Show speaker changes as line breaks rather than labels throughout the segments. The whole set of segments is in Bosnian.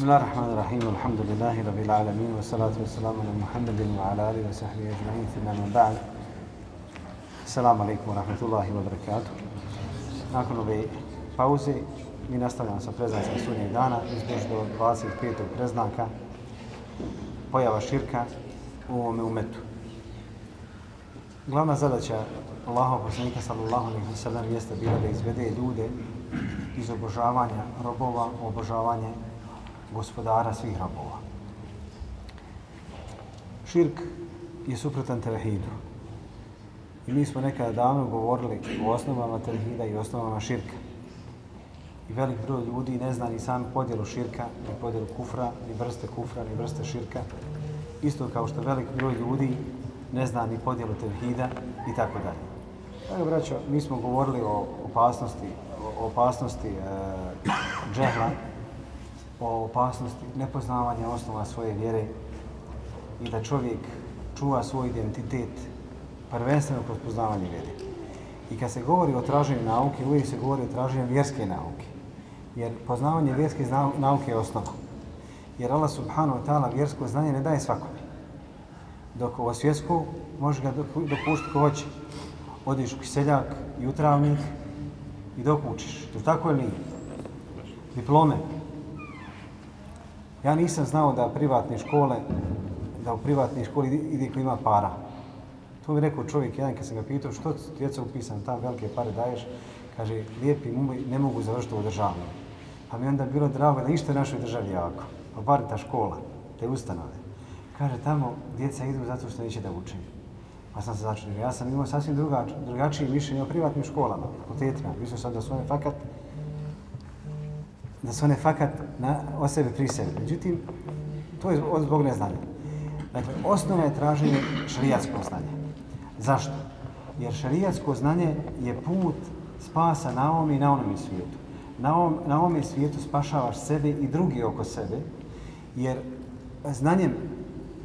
بسم الله الرحمن الرحيم الحمد لله رب العالمين والصلاة والسلام على محمد وعلى آله وصحبه أجمعين ثم من بعد السلام عليكم ورحمة الله وبركاته Nakon ove pauze mi nastavljamo sa preznacima sunnjeg dana izbož do 25. preznaka pojava širka u ovome umetu. Glavna zadaća Allahov poslanika sallallahu alejhi ve sellem jeste bila da izvede ljude iz obožavanja robova u obožavanje gospodara svih robova. Širk je suprotan tevhidu. I mi smo nekada davno govorili o osnovama tevhida i osnovama širka. I velik broj ljudi ne zna ni sam podjelu širka, ni podjelu kufra, ni vrste kufra, ni vrste širka. Isto kao što velik broj ljudi ne zna ni podjelu tevhida i tako dalje. Tako, braćo, mi smo govorili o opasnosti, o opasnosti e, džehla, o opasnosti nepoznavanja osnova svoje vjere i da čovjek čuva svoj identitet prvenstveno kroz poznavanje vjere. I kad se govori o traženju nauke, uvijek se govori o traženju vjerske nauke. Jer poznavanje vjerske nauke je osnova. Jer Allah subhanahu wa ta'ala vjersko znanje ne daje svakome. Dok ovo svjetsko može ga dopuštiti ko hoće. Odiš u kiseljak i utravnik i dok učiš. Je tako ili nije? Diplome. Ja nisam znao da privatne škole, da u privatnoj školi ide ko ima para. To mi rekao čovjek jedan kad sam ga pitao što djeca upisan tam velike pare daješ, kaže lijepi mumoj ne mogu završiti u državnom. Pa mi onda bilo drago da ništa je našoj državi jako. Pa bar ta škola, te ustanove. Kaže tamo djeca idu zato što neće da uče. Pa sam se začinio. Ja sam imao sasvim druga, drugačije mišljenje o privatnim školama, fakultetima. Mislio sam da su one fakat da su one fakat na, o sebi pri sebi. Međutim, to je od zbog neznanja. Dakle, osnova je traženje šarijatskog znanja. Zašto? Jer šarijatsko znanje je put spasa na ovom i na onom svijetu. Na ovom, na ovom svijetu spašavaš sebe i drugi oko sebe, jer znanjem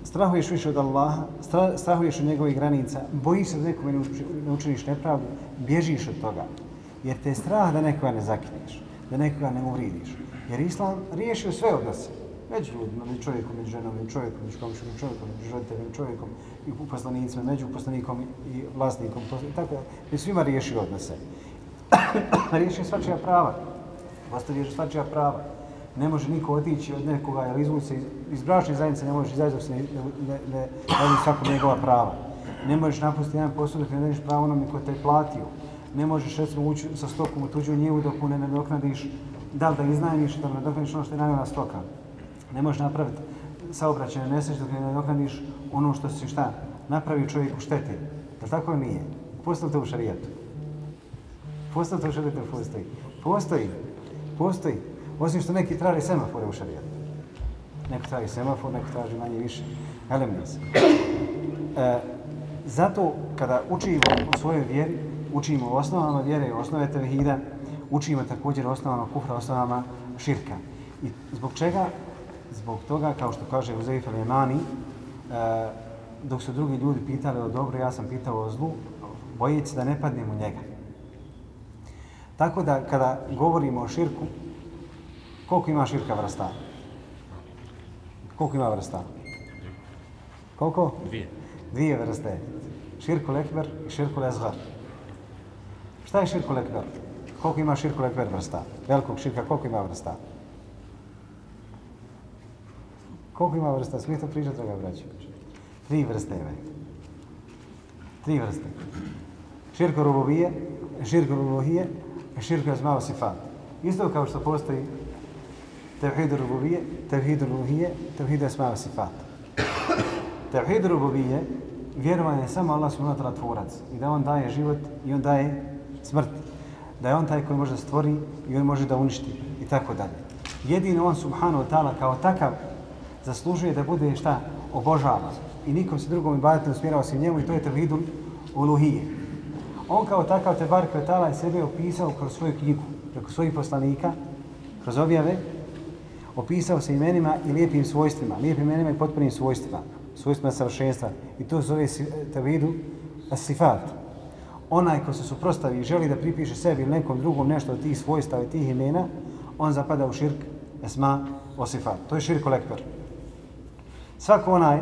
strahuješ više od Allaha, strahuješ od njegovih granica, bojiš se da nekome ne učiniš nepravdu, bježiš od toga. Jer te je strah da nekoga ne zakineš da nekoga ne uvridiš. Jer Islam riješio sve od nas. Među ljudima, među čovjekom, među ženom, među čovjekom, među komšinom čovjekom, među roditeljom čovjekom, i uposlanicima, među uposlanikom i vlasnikom. I tako je svima riješio odnose. riješio svačija prava. Vlasta riješio svačija prava. Ne može niko otići od nekoga, jer izvući se iz, iz bračne zajednice, ne možeš izaći dok se ne, ne, ne, ne svakom njegova prava. Ne možeš napustiti jedan posao dok ne daniš pravo onome ko te je platio ne možeš recimo ući sa stokom u tuđu njivu dok mu ne nadoknadiš da li da iznajmiš, da ne nadoknadiš ono što je najmjela stoka. Ne možeš napraviti saobraćaj nesreće dok ne nadoknadiš ono što si šta napravi čovjek u šteti. Da tako nije? Postoji to u šarijetu. Postoji to u šarijetu, postoji. Postoji. Postoji. Osim što neki traži semafore u šarijetu. Neko traži semafor, neko traži manje više. Elemnis. E, zato kada učimo u svojoj vjeri, učimo osnovama vjere, osnove tevhida, učimo također osnovama kufra, osnovama širka. I zbog čega? Zbog toga, kao što kaže Uzeif al-Jemani, e, dok su drugi ljudi pitali o dobro, ja sam pitao o zlu, bojeći da ne padnem u njega. Tako da, kada govorimo o širku, koliko ima širka vrsta? Koliko ima vrsta? Koliko?
Dvije.
Dvije vrste. Širku lekber i širku lezgar. Šta je širkul ekber? Koliko ima širkul ekber vrsta? Velikog širka, koliko ima vrsta? Koliko ima vrsta? Smijete pričati draga braća? Tri vrste ima. Tri vrste. Širko rubovije, širko rubohije, širko jazmao sifat. Isto kao što postoji tevhid rubovije, tevhid rubohije, tevhid jazmao sifat. Tevhid rubovije, vjerovanje je samo Allah subhanahu wa ta'ala tvorac i da on daje život i on daje smrt, da je on taj koji može da stvori i on može da uništi i tako dalje. Jedino on subhanahu wa ta'ala kao takav zaslužuje da bude šta obožava i nikom se drugom ibadetu ne smjerao osim njemu i to je tevhidul uluhije. On kao takav te bar kvetala je sebe opisao kroz svoju knjigu, preko svojih poslanika, kroz objave, opisao se imenima i lijepim svojstvima, lijepim imenima i potpunim svojstvima, svojstvima savršenstva. I to zove tevhidu as-sifat onaj ko se suprostavi i želi da pripiše sebi ili nekom drugom nešto od tih svojstava i tih imena, on zapada u širk esma osifat. To je širk kolektor. Svako onaj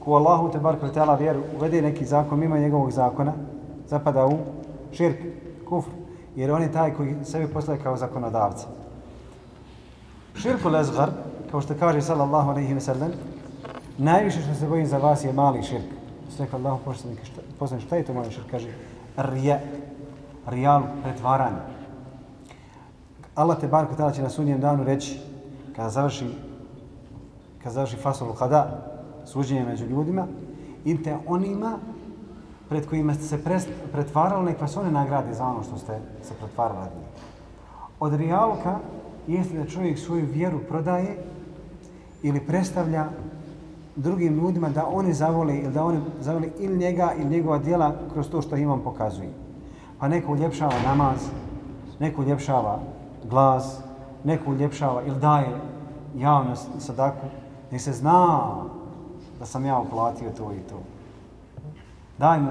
ko Allahu te bar kvetala vjeru uvede neki zakon mimo njegovog zakona, zapada u širk, kufr. Jer on je taj koji sebi postaje kao zakonodavca. Širku lezgar, kao što kaže sallallahu alaihi wa sallam, najviše što se bojim za vas je mali širk. Sve kao Allahu poslanik, šta je to mali širk? Kaže, rije, rijal, pretvaranje. Allah te barko tada će na sunnijem danu reći, kada završi, kada završi fasolu kada, suđenje među ljudima, idite onima pred kojima ste se pretvarali, nek vas one nagrade za ono što ste se pretvarali. Od rijalka jeste da čovjek svoju vjeru prodaje ili predstavlja drugim ljudima da oni zavole ili da oni zavole ili njega ili njegova djela kroz to što im on pokazuje. Pa neko uljepšava namaz, neko uljepšava glas, neko uljepšava ili daje javno sadaku, nek se zna da sam ja uplatio to i to. Daj mu.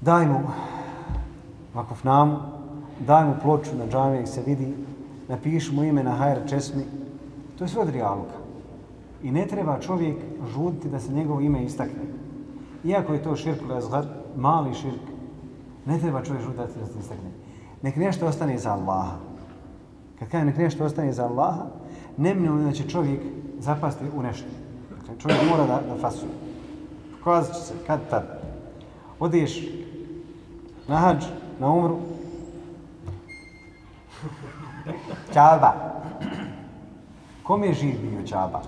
Daj mu vakufnamu, daj mu ploču na džamije se vidi, napiši mu ime na hajr česmi. To je sve od rijaluka. I ne treba čovjek žuditi da se njegovo ime istakne. Iako je to širk razgled, mali širk, ne treba čovjek žuditi da se istakne. Nek nešto ostane za Allaha. Kad kaže nek nešto ostane za Allaha, neminovno da će čovjek zapasti u nešto. Dakle, čovjek mora da, da fasuje. Pokazat će se kad tad. Odiješ na hađ, na umru. Čaba. Kom je živ bio Čaba?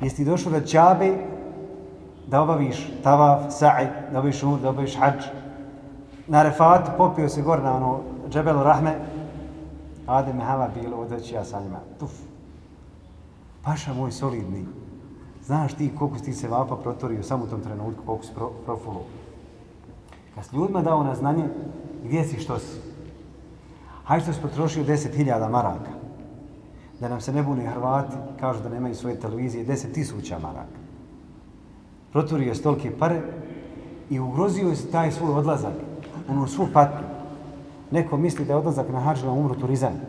Jesi došao da Čabe da obaviš tavaf, sa'i, da obaviš umr, da obaviš hađ. Na refat popio se gore na ono džebelu rahme. Adem Hava bilo odeći ja sa njima. Tuf. Paša moj solidni. Znaš ti koliko ti se vapa protorio samo u tom trenutku, koliko si pro, profulo. Kad si ljudima dao na znanje, gdje si, što si? Hajde što si potrošio 10.000 maraka. Da nam se ne bune Hrvati, kažu da nemaju svoje televizije, 10.000 maraka. Proturio je stolke pare i ugrozio je taj svoj odlazak, onu svu patnju. Neko misli da je odlazak na hađu na umru turizam.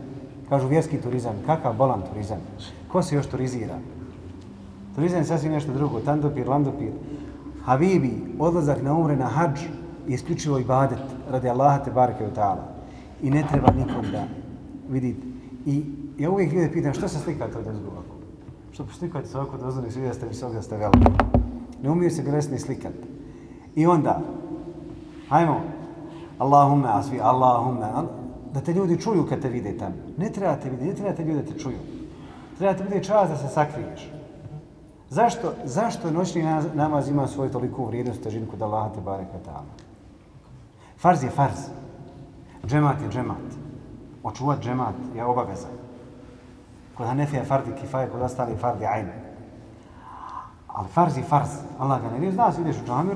Kažu vjerski turizam. Kakav bolan turizam? Ko se još turizira? Turizam je sasvim nešto drugo. Tandopir, landopir. Habibi, odlazak na umre na hađ isključivo ibadet radi Allaha te barake u ta'ala. I ne treba nikom da vidite. I ja uvijek ljude pitam što se slikate od ozgu ovako? Što slikate se ovako od ozgu i svi da ste visoki, da ste veliki? Ne umiju se gresni slikati. I onda, hajmo, Allahumme, asvi, Allahumme, da te ljudi čuju kad te vide tamo. Ne trebate vidjeti, ne trebate ljudi da te čuju. Trebate biti vidjeti čas da se sakriješ. Zašto, zašto noćni namaz ima svoju toliku vrijednost težinu kod Allaha te bareka ta'ala? Farz je farz. Džemat je džemat. Očuvat džemat je obaveza. Kod Hanefija fardi kifaje, kod ostali fardi ajne. Ali farz je farz. Allah ga ne vidi, zna se ideš u džamiju,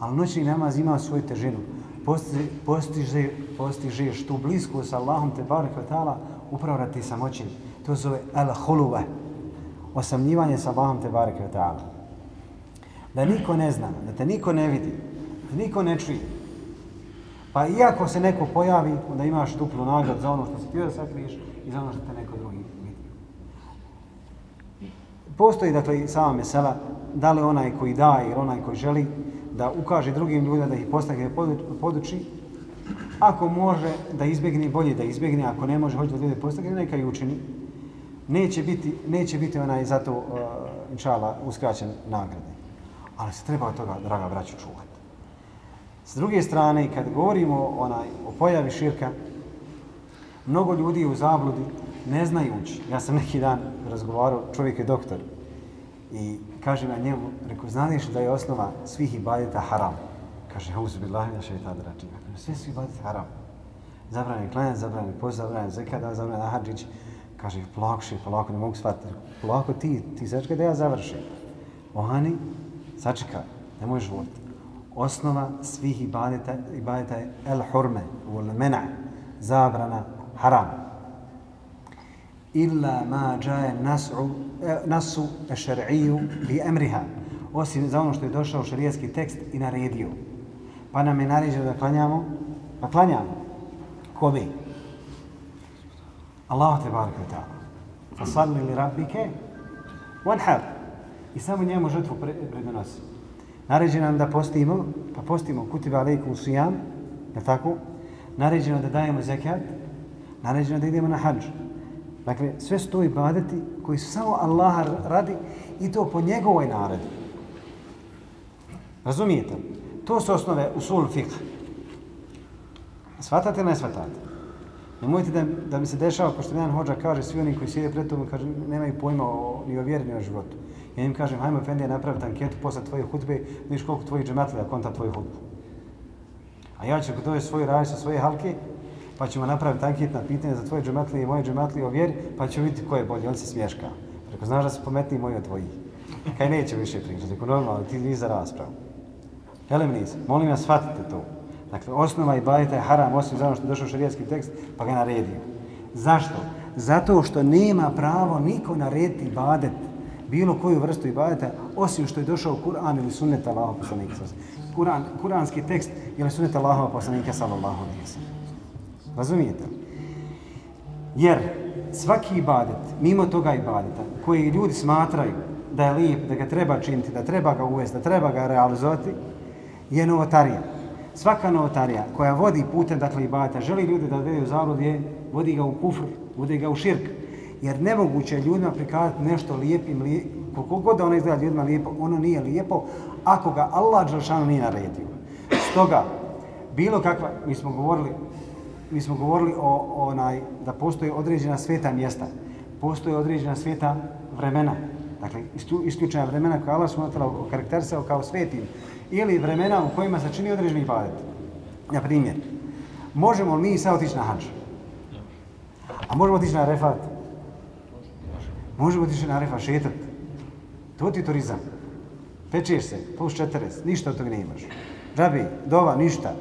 ali noćni namaz ima svoju težinu postiže, postižeš tu blisku sa Allahom te barek ta'ala upravo radi samoći. To zove al huluve. Osamljivanje sa Allahom te barek ta'ala. Da niko ne zna, da te niko ne vidi, da niko ne čuje. Pa iako se neko pojavi, onda imaš duplu nagrad za ono što si ti da sakriješ i za ono što te neko drugi vidi. Postoji dakle sama mesela, da li onaj koji daje ili onaj koji želi, da ukaže drugim ljudima da ih postane poduči. Ako može da izbjegne, bolje da izbjegne, ako ne može, hoće da ljude postane, neka i učini. Neće biti, neće biti onaj zato, uh, inšala, uskraćen nagrade. Ali se treba od toga, draga braću, čuvati. S druge strane, kad govorimo onaj, o pojavi širka, mnogo ljudi u zabludi ne znajući. Ja sam neki dan razgovarao, čovjek je doktor, i kaže na njemu, reko, znaš da je osnova svih ibadeta haram? Kaže, uzu billahi na šeitan račina. Sve su ibadeta haram. Zabrani klanjat, zabrani post, zabrani zekada, zabrani ahadžić. Kaže, polako še, polako, ne mogu shvatiti. Polako ti, ti sačekaj da ja završim. Ohani, sačekaj, ne možeš voditi. Osnova svih ibadeta, ibadeta je el hurme, ul mena, zabrana, haram illa ma jae nasu e, nasu šer'iju bi emriha osim za ono što je došao šerijski tekst i naredio pa nam je naređeno da klanjamo pa klanjamo Kome? Allah te baraka ta'ala. Fasalli li rabbike wanhar. I samo njemu žrtvu predonosi. Naređeno nam da postimo, pa postimo kutiba alejkum sijam, je tako? Naređeno da dajemo zekat, naređeno da idemo na hađ. Dakle, sve su to ibadeti koji su samo Allah radi i to po njegovoj naredi. Razumijete? To su osnove usul fiqh. Svatate ne svatate? Nemojte da, da mi se dešava, pošto jedan hođa kaže, svi oni koji sjede pred tobom, kaže, nemaju pojma o, ni o vjeri, ni o životu. Ja im kažem, hajmo Efendija napraviti anketu posle tvoje hudbe, vidiš koliko tvojih džematlija konta tvoju hudbu. A ja ću kod ove svoje sa svoje halke, pa ćemo napraviti anketna pitanja za tvoje džematlije i moje džematlije o vjeri, pa ćemo vidjeti ko je bolji, on se smješka. Preko, znaš da se pometni moji od tvojih. Kaj neće više pričati, ako normalno, ti nisi za raspravu. Helem niz, molim vas, shvatite to. Dakle, osnova i bajta je haram, osim za ono što je došao šarijetski tekst, pa ga naredio. Zašto? Zato što nema pravo niko narediti badet, bilo koju vrstu ibadeta, osim što je došao Kur'an ili sunnet Allahov poslanika. Kur'an, kuranski tekst ili sunnet Allahov poslanika sallallahu alejhi ve. Razumijete? Jer svaki ibadet, mimo toga ibadeta, koji ljudi smatraju da je lijep, da ga treba činiti, da treba ga uvesti, da treba ga realizovati, je novotarija. Svaka novotarija koja vodi putem, dakle, ibadeta, želi ljudi da vedu zarod je, vodi ga u kufr, vodi ga u širk. Jer nemoguće je ljudima prikazati nešto lijepim, lijep, koliko god da ono izgleda ljudima lijepo, ono nije lijepo, ako ga Allah Đelšanu nije naredio. Stoga, bilo kakva, mi smo govorili, mi smo govorili o, onaj, da postoje određena sveta mjesta, postoje određena sveta vremena, dakle, isključena vremena koja Allah smatrala karakterisao kao svetim, ili vremena u kojima se čini određeni ibadet. Na primjer, možemo mi sad otići na hađ? A možemo otići na refat? Možemo ti na refat šetat? To ti je turizam. Pečeš se, plus 40, ništa od toga ne imaš. Džabi, dova, ništa.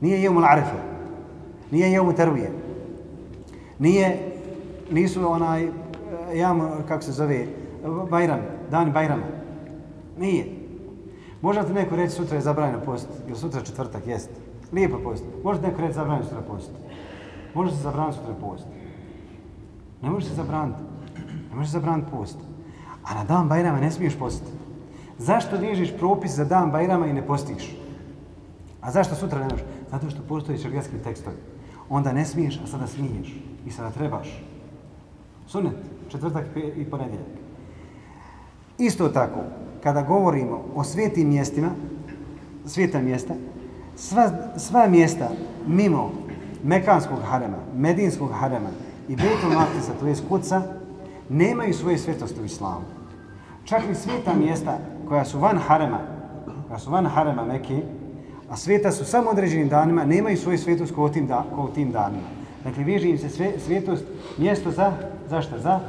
Nije jemu arefe. Nije jemu tervije. Nije, nisu onaj, eh, jam, kako se zove, Bajram, dan Bajrama. Nije. Možda ti neko reći sutra je zabranjeno post, ili sutra četvrtak, jest. Lijepo post. Možda neko reći zabranjeno sutra post. Može se zabraniti sutra post. Ne može se zabraniti. Ne može zabraniti post. A na dan Bajrama ne smiješ postiti. Zašto dižeš propis za dan Bajrama i ne postiš? A zašto sutra ne možeš? Zato što postoji šargatski tekstovi. Onda ne smiješ, a sada smiješ. I sada trebaš. Sunet, četvrtak i ponedjeljak. Isto tako, kada govorimo o svetim mjestima, sveta mjesta, sva, sva mjesta mimo Mekanskog harema, Medinskog harema i Betul Maktisa, to je Kuca, nemaju svoje svetosti u islamu. Čak i sveta mjesta koja su van harema, koja su van harema Mekke, a sveta su samo određenim danima, nemaju svoju svetost kao tim, da, kao tim danima. Dakle, veže im se sve, svetost, mjesto za, za šta? Za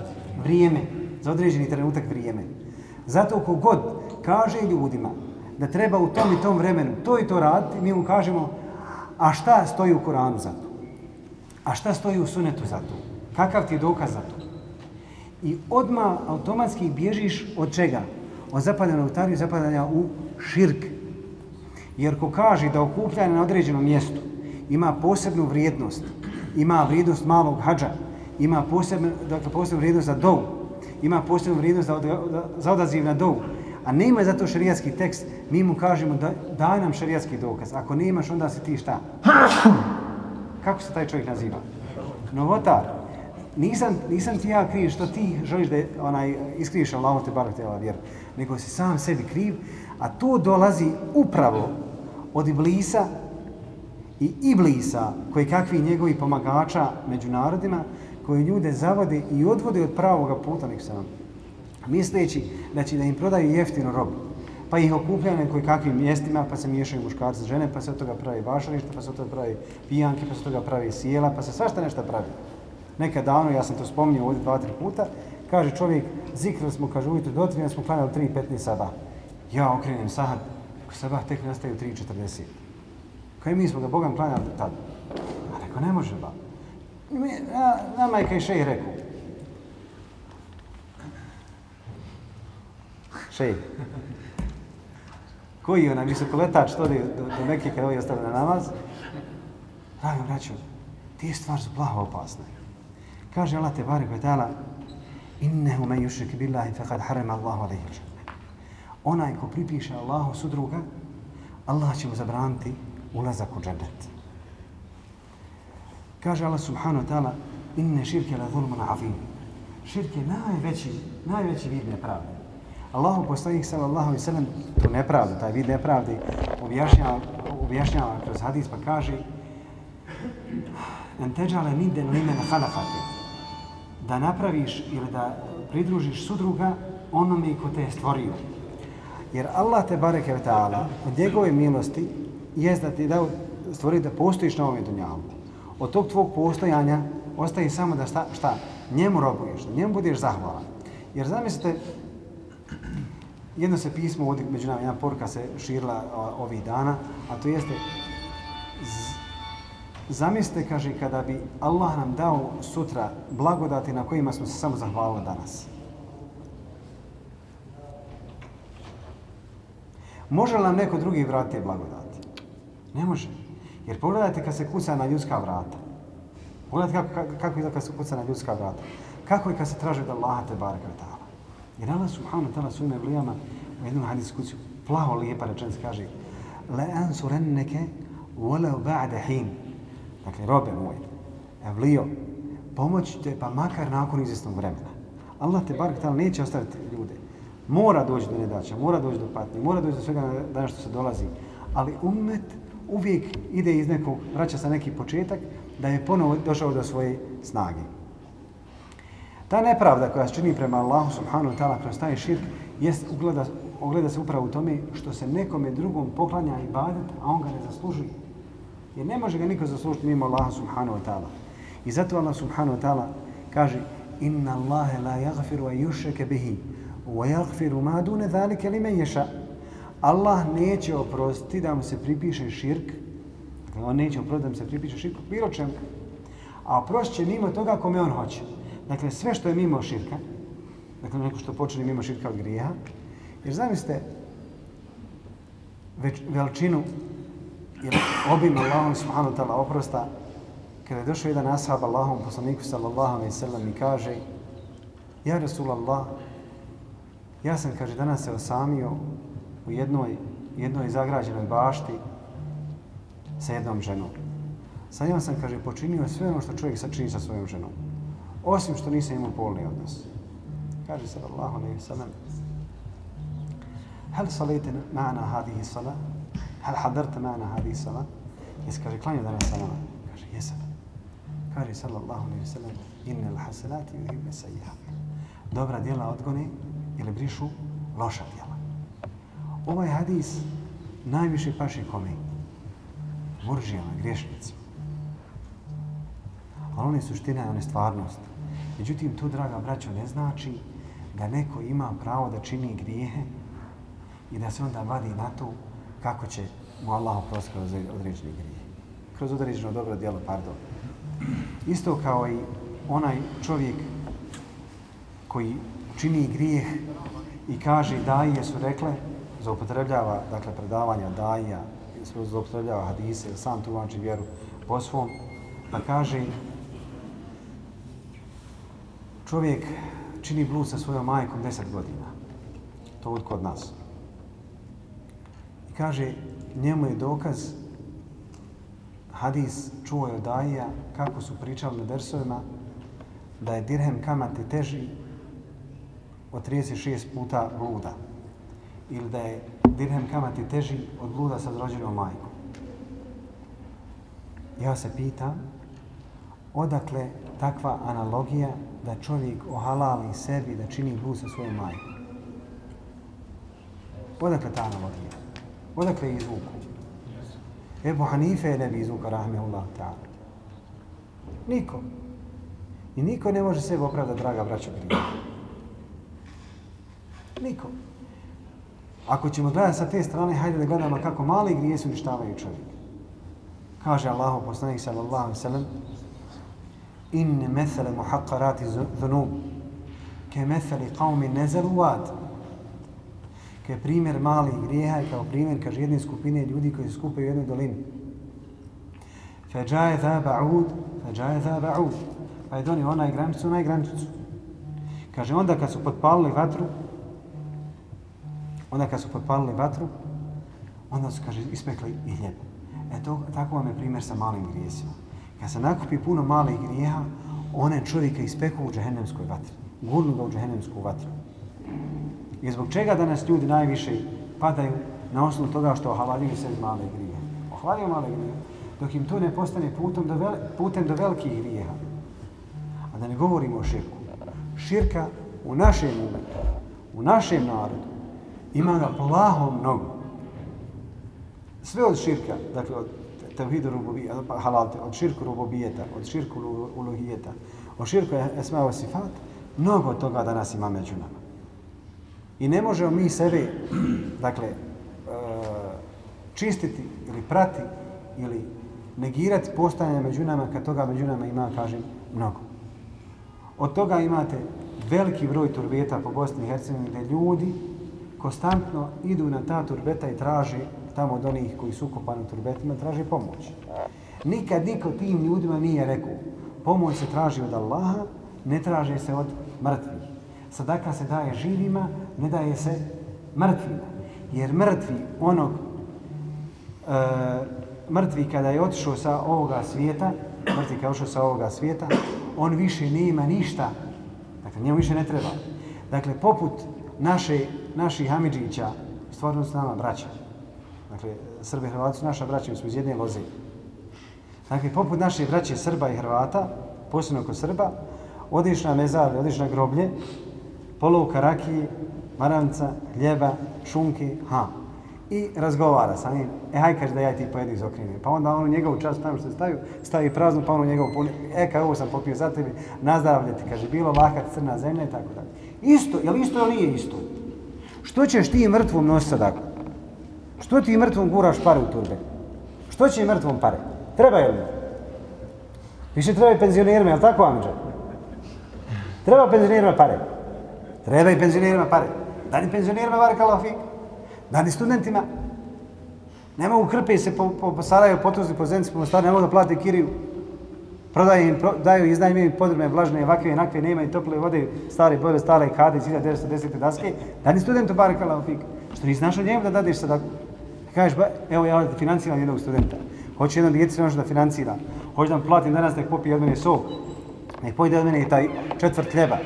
vrijeme, za određeni trenutak vrijeme. Zato kogod kaže ljudima da treba u tom i tom vremenu to i to raditi, mi mu kažemo a šta stoji u Koranu za to? A šta stoji u sunetu za to? Kakav ti je dokaz za to? I odma automatski bježiš od čega? Od zapadanja u tariju, zapadanja u širk. Jer ko kaže da okupljanje na određenom mjestu ima posebnu vrijednost, ima vrijednost malog hađa, ima posebnu, dakle, posebnu vrijednost za dovu, ima posebnu vrijednost za, za odaziv na dovu, a nema za to šarijatski tekst, mi mu kažemo da daj nam šarijatski dokaz. Ako ne imaš, onda si ti šta? Kako se taj čovjek naziva? Novotar. Nisam, nisam ti ja kriv što ti želiš da onaj, iskriviš Allahom te barak tela vjeru, nego si sam sebi kriv, a to dolazi upravo od Iblisa i Iblisa, koji kakvi njegovi pomagača među narodima, koji ljude zavode i odvode od pravoga puta, nek sam. Misleći da će da im prodaju jeftinu robu, pa ih okupljaju na koji kakvim mjestima, pa se miješaju muškarci za žene, pa se od toga pravi bašalište, pa se od toga pravi pijanke, pa se od toga pravi sjela, pa se svašta nešto pravi. Nekad davno, ja sam to spomnio ovdje dva, tri puta, kaže čovjek, zikr smo, kaže, ujutro do tri, smo klanjali 3.15 sabah. Ja okrenem sad, sabah tek nastaju 3.40. Kaj mi smo da Bogam klanjali tad? A rekao, ne može ba. Nama je kaj šej rekao. Šej. Koji je onaj visokoletač to do, do, do neke kada ovi ostali na namaz? Dragi braćo, Te stvari su plaho opasne. Kaže Allah te barek vetala innehu men yushrik billahi faqad harama Allahu alayhi al Onaj ko pripiše Allahu sudruga, Allah će mu zabraniti ulazak u džennet. Kaže Allah subhanahu wa ta'ala inne širke la zulmun azim. Širk je najveći, najveći vid nepravde. Allahu poslanik sallallahu alejhi ve sellem tu nepravdu, taj vid nepravde objašnjava, objašnjava kroz hadis pa kaže en teđale niden limen halafate da napraviš ili da pridružiš sudruga onome ko te je stvorio. Jer Allah te bareke ve ta'ala od njegove milosti jest da ti dao stvori da postojiš na ovom dunjalu. Od tog tvog postojanja ostaje samo da šta, šta? njemu robuješ, da njemu budeš zahvalan. Jer zamislite, jedno se pismo ovdje među nama, jedna poruka se širila ovih dana, a to jeste zamislite, kaže, kada bi Allah nam dao sutra blagodati na kojima smo se samo zahvalili danas. Može li nam neko drugi vratiti blagodati? Ne može. Jer pogledajte kad se kuca na ljudska vrata. Pogledajte kako, kako, je kad se kuca na ljudska vrata. Kako je kad se traže da Allah te barek ta'ala. Jer Allah subhanahu wa ta'ala su ime vlijama u jednom hadisku kuću plaho lijepa rečenica kaže Le ansurenneke wala ba'da hin. Dakle, robe moje, evlio, pomoć te pa makar nakon izvjesnog vremena. Allah te barek ta'ala neće ostaviti ljude. Mora doći do nedaća, mora doći do patnje, mora doći do svega dana što se dolazi. Ali umet uvijek ide iz nekog, vraća se neki početak, da je ponovo došao do svoje snage. Ta nepravda koja se čini prema Allahu subhanahu wa ta'ala kroz taj širk, jest, ugleda, ogleda se upravo u tome što se nekome drugom poklanja i badet, a on ga ne zaslužuje. Jer ne može ga niko zaslužiti mimo Allaha subhanahu wa ta'ala. I zato Allah subhanahu wa ta'ala kaže Inna Allahe la yagfiru a yushake bihi wa yagfiru ma dune dhalike li men ješa. Allah neće oprostiti da mu se pripiše širk, dakle on neće oprostiti da mu se pripiše širk, bilo čemu, a oprost će mimo toga kome on hoće. Dakle, sve što je mimo širka, dakle neko što počne mimo širka od grijeha, jer zamislite već, veličinu Jer obim Allahom subhanahu wa ta'ala oprosta, kada je došao jedan ashab Allahom poslaniku sallallahu alaihi sallam i kaže Ja Rasulallah, ja sam, kaže, danas se osamio u jednoj, jednoj zagrađenoj bašti sa jednom ženom. Sa njom sam, kaže, počinio sve ono što čovjek sačini sa svojom ženom. Osim što nisam imao polni odnos. Kaže sallallahu alaihi sallam, Hal salite ma'ana hadihi salat? Hal hadarta ma'ana hadih salat? Jesi, kaže, klanio danas salama? Kaže, jesam. Kaže, sallallahu alaihi sallam, inne l'hasalati hasalati yuhibne sajihah. Dobra djela odgone ili brišu loša djela. Ovaj hadis najviše paši kome? Muržijama, griješnicima. Ali on je suština, on je stvarnost. Međutim, to, draga braćo, ne znači da neko ima pravo da čini grijehe i da se onda vadi na to kako će mu Allah oprosti kroz određeni grijeh. Kroz određeno dobro djelo, pardon. Isto kao i onaj čovjek koji čini grijeh i kaže daje su rekle, zaupotrebljava, dakle, predavanja daja, zaupotrebljava hadise, sam tumači vjeru po svom, pa kaže čovjek čini blud sa svojom majkom 10 godina. To od kod nas. I kaže, njemu je dokaz hadis čuo je od Aija kako su pričali na dersovima da je dirhem kamati teži od 36 puta bluda. Ili da je dirhem kamati teži od bluda sa zrođenom majkom. Ja se pitam, odakle takva analogija da čovjek ohalali sebi da čini blud sa svojom majkom. Odakle ta analogija? Odakle izvuku? Ebu Hanife je ne bi izvuka, rahmehullah ta'ala. Niko. I niko ne može sebe opravdati, draga braća prije. Niko. Ako ćemo gledati sa te strane, hajde da gledamo kako mali grije su uništavaju čovjek. Kaže Allahu poslanik sallallahu sallam, in mesele muhaqqarati dhunub ke meseli qavmi nezel uad ke primjer malih grijeha i kao primjer kaže jedne skupine ljudi koji se skupaju u jednoj dolini Feđaje za ba'ud, feđaje za ba'ud. Pa je donio onaj granicu, onaj granicu. Kaže, onda kad su potpalili vatru, onda kad su potpalili vatru, onda su, kaže, ispekli i hljeb. E to, tako vam je primjer sa malim grijesima. Kad se nakupi puno malih grijeha, one čovjeka ispeku u džehennemskoj vatri. Gurnu ga u džehennemsku vatru. I zbog čega danas ljudi najviše padaju na osnovu toga što ohalaljuju se male grije. Ohalaljuju male grije, dok im to ne postane putem do, vel, putem do velikih grijeha. A da ne govorimo o širku. Širka u našem umetu, u našem narodu, ima ga plaho mnogo. Sve od širka, dakle od tevhidu rububijeta, pa, halal, od širku rububijeta, od širku uluhijeta, od širku esmao sifat, mnogo toga danas ima među nama. I ne možemo mi sebe, dakle, e, čistiti ili prati ili negirati postanje među nama kad toga među nama ima, kažem, mnogo. Od toga imate veliki broj turbeta po Bosni i Hercegovini gdje ljudi konstantno idu na ta turbeta i traže tamo od onih koji su ukopani u turbetima, traže pomoć. Nikad niko tim ljudima nije rekao pomoć se traži od Allaha, ne traže se od mrtvih. Sadaka se daje živima, ne daje se mrtvima. Jer mrtvi onog, e, mrtvi kada je otišao sa ovoga svijeta, mrtvi kada je otišao sa ovoga svijeta, on više nema ništa. Dakle, njemu više ne treba. Dakle, poput naše, naših Hamidžića, stvarno su nama braća. Dakle, Srbi i Hrvati su naša braća, mi smo iz jedne loze. Dakle, poput naše braće Srba i Hrvata, posebno kod Srba, odiš na mezar, odiš na groblje, polovka rakije, maranca, hljeba, šunke, ha. I razgovara sa njim. E, haj, kaže da ja ti pojedu iz okrine. Pa onda on u njegovu čast tamo što stavio, stavi prazno, pa ono u njegovu puni. E, kao ovo sam popio za tebi, nazdravlje ti, kaže, bilo lakat, crna zemlja i tako dalje. Isto, jel isto ili nije isto? Što ćeš ti mrtvom nositi sadako? Što ti mrtvom guraš pare u turbe? Što će mrtvom pare? Treba je li? Više treba i penzionerima, je li tako, Amidža? Treba penzionerima pare. Treba i penzionerima pare. Dani penzionerima pare kao lafik. Dani studentima. Ne mogu krpe se po, po, po Sarajevo, po po Zenci, po Mostaru, ne mogu da plate kiriju. Prodaju im, pro, daju, izdaju im podrme, vlažne, ovakve, inakve, nema i tople vode, stare bojle, stare kade, 1910. daske. Dani studentu pare kao lafik. Što nisi našao njemu da dadeš sadaku. Kažeš, ba, evo ja da financiram jednog studenta. Hoće jedno djece nešto ono da financiram. Hoće da platim danas nek popije od mene sok. Nek pojde od mene i taj četvrt hljeba.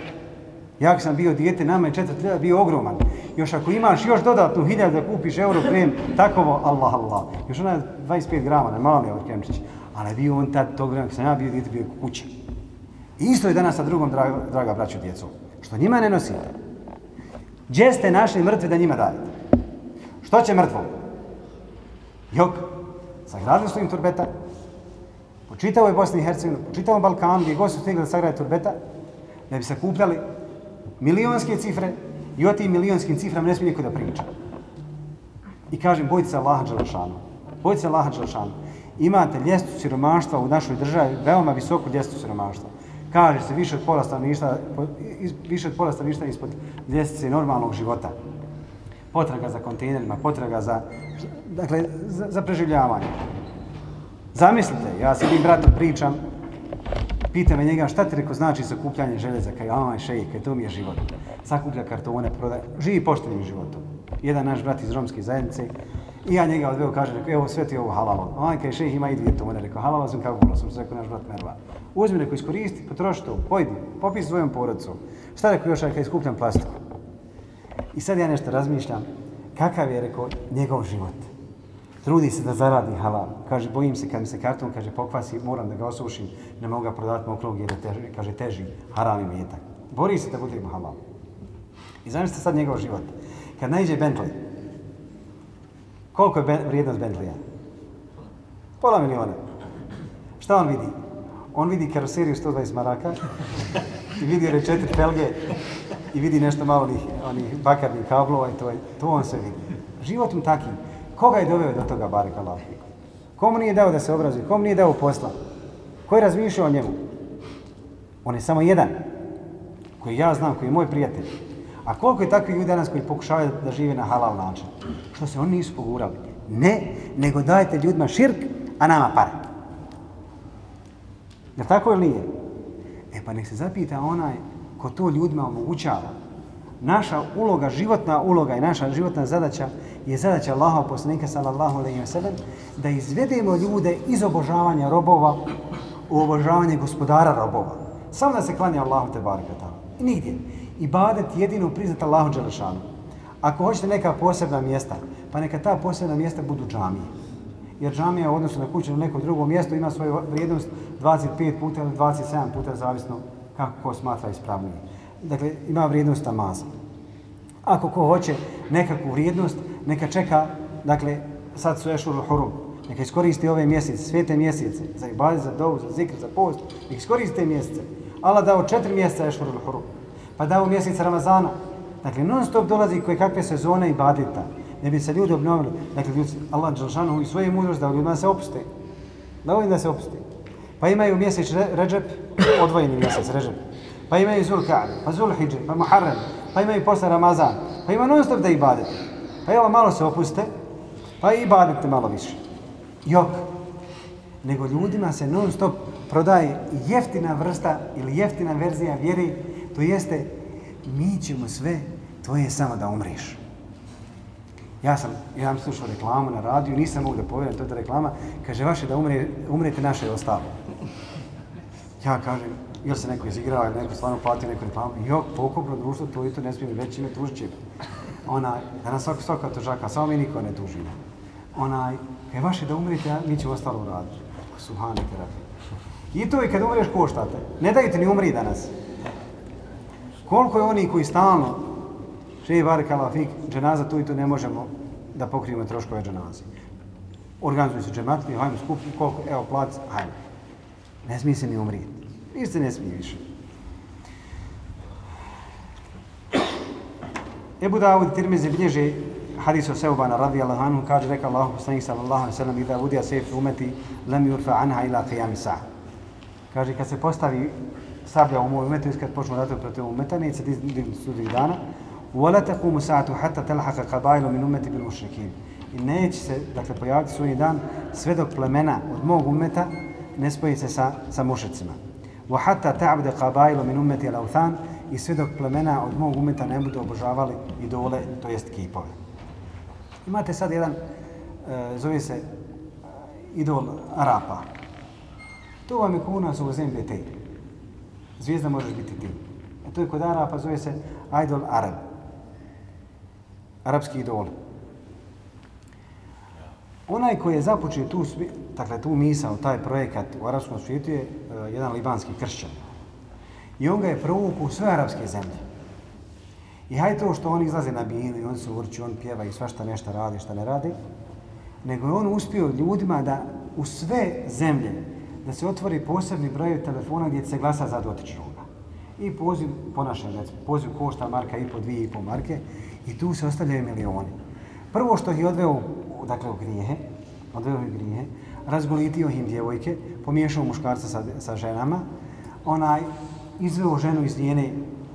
Ja sam bio dijete, nama je četvrt hiljada bio ogroman. Još ako imaš još dodatnu hiljadu da kupiš euro krem, takovo, Allah, Allah. Još ona je 25 grama, ne mali ovaj kremčić. Ali bio on tad, tog vremena, sam ja bio dijete, bio kuće. I isto je danas sa drugom, draga, draga braću djecom. Što njima ne nosite? Gdje ste našli mrtve da njima dajete? Što će mrtvo? Jok, sagradili su im turbeta, po čitavoj Bosni i Hercegovini, po čitavom Balkanu, gdje god su stigli da sagrade turbeta, da bi se kupljali milionske cifre i o tim milionskim ciframa ne smije niko da priča. I kažem, bojte se Allaha Đelešanu. Bojte se Allaha Đelešanu. Imate ljestu siromaštva u našoj državi, veoma visoku ljestu siromaštva. Kaže se više od pola stanovništva, više od pola stanovništva ispod ljestvice normalnog života. Potraga za kontejnerima, potraga za, dakle, za, za preživljavanje. Zamislite, ja se tim bratom pričam, Pita me njega šta ti reko znači sakupljanje željeza, kaj aj šejk, kaj to mi je život. Sakuplja kartone, prodaje, živi poštenim životom. Jedan naš brat iz romske zajednice, i ja njega odveo, kaže, reko, evo sve ti ovo halalo. On kaj šejk ima i dvije tone, reko, halalo sam kako sam, rekao naš brat Merva. Uzmi neko iskoristi, potroši to, pojdi, popis svojom porodcom. Šta reko još, kaj skupljam plastiku. I sad ja nešto razmišljam, kakav je, reko, njegov život trudi se da zaradi halal. Kaže, bojim se kad mi se karton, kaže, pokvasi, moram da ga osušim, ne mogu ga prodati mokrog jer je teži, kaže, teži, haram im jetak. Bori se da bude halal. I zamislite sad njegov život. Kad najde Bentley, koliko je ben, vrijednost Bentleya? Pola miliona. Šta on vidi? On vidi karoseriju 120 maraka i vidi one četiri pelge i vidi nešto malo onih, onih bakarnih kablova i to, je, to on se vidi. Život mu taki. Koga je doveo do toga barek Allah? Komu nije dao da se obrazuje? Komu nije dao posla? Ko je razmišljao o njemu? On je samo jedan, koji ja znam, koji je moj prijatelj. A koliko je takvih ljudi danas koji pokušavaju da žive na halal način? Što se oni nisu pogurali? Ne, nego dajte ljudima širk, a nama pare. Je tako ili nije? E pa nek se zapita onaj ko to ljudima omogućava. Naša uloga, životna uloga i naša životna zadaća je zadaća Allaha poslanika sallallahu alejhi ve sellem da izvedemo ljude iz obožavanja robova u obožavanje gospodara robova. Samo da se klanja Allahu te bareke I nigdje. Ibadet jedino priznat Allahu dželešanu. Ako hoćete neka posebna mjesta, pa neka ta posebna mjesta budu džamije. Jer džamija u odnosu na kuću na neko drugo mjesto ima svoju vrijednost 25 puta ili 27 puta, zavisno kako ko smatra ispravnije. Dakle, ima vrijednost namaza. Ako ko hoće nekakvu vrijednost, neka čeka, dakle, sad su Ešur Hurum, neka iskoristi ove mjesece, svete mjesece, za ibadet, za dovu, za zikr, za post, neka iskoristi te mjesece. Allah dao četiri mjeseca Ešur Hurum, pa dao mjesec Ramazana. Dakle, non stop dolazi koje kakve sezone ibadeta, da ne bi se ljudi obnovili. Dakle, ljudi, Allah Đalšanu i svoje mudrost dao ljudima se opuste. Da ovim da se opuste. Pa imaju mjesec Ređep, odvojeni mjesec Ređep. Pa imaju Zul Ka'ad, pa Zul pa Muharrem, pa imaju posle Ramazan. Pa ima non stop da ibadete. Pa evo malo se opuste, pa i ibadete malo više. Jok. Nego ljudima se non stop prodaje jeftina vrsta ili jeftina verzija vjeri, to jeste mi ćemo sve, to je samo da umriš. Ja sam, ja sam slušao reklamu na radiju, nisam mogu da povjerujem, to je ta reklama, kaže vaše da umre, umrete naše ostalo. Ja kažem, ili se neko izigrao, ili neko stvarno platio neku reklamu, jok, pokupno društvo, to i to ne smije već ime tužit Ona, da nas svako svaka tužaka, samo mi niko ne tužimo. Onaj, je vaše da umrite, mi ćemo ostalo uraditi. Suhane terapije. I to i kad umreš koštate. Ne daju ti ni umri danas. Koliko je oni koji stalno Šeji bar kalafik, dženaza tu i tu ne možemo da pokrijemo troškove dženazi. Organizuju se džematli, hajmo skupi, koliko, evo, plac, hajmo. Ne smije se ni umriti. Ništa ne smije više. Ebu Dawud Tirmizi bilježi hadis o Seubana radi Allah anhu, kaže, reka Allahu poslanih sallallahu alaihi sallam, idha udija sejf umeti, lam yurfa anha ila qiyam sa. Kaže, kad se postavi sablja u moj umetu, iskad počnu dati protiv umeta, neće se dignuti sudih dana, wala taqumu sa'atu hatta talhaqa qabailu min ummati bil mushrikin i neće se dakle pojaviti sudnji dan sve dok plemena od mog umeta ne spoji se sa sa mušecima Wa hatta ta'budu qabailu min ummati al-awthan i sve dok plemena od mog umeta ne budu obožavali idole, to jest kipove. Imate sad jedan, e, zove se e, idol Arapa. To vam je kuna nas zemlje te. Zvijezda možeš biti ti. A to je kod Arapa, zove se idol Arab arapski idol. Onaj koji je započeo tu, dakle, tu misao, taj projekat u arapskom svijetu je uh, jedan libanski kršćan. I on ga je provukao u sve arapske zemlje. I hajde to što on izlaze na binu i on se urči, on pjeva i svašta nešto radi, šta ne radi, nego je on uspio ljudima da u sve zemlje da se otvori posebni broj telefona gdje se glasa za dotičnoga. I poziv, po našem recimo, poziv košta marka i po dvije i po marke I tu se ostavljaju milioni. Prvo što ih je odveo dakle, u grijehe, odveo ih grijehe, razgolitio im djevojke, pomiješao muškarca sa, sa ženama, onaj izveo ženu iz njene,